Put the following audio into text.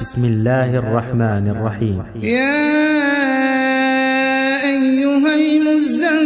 بسم الله الرحمن الرحيم. يا أيها المزن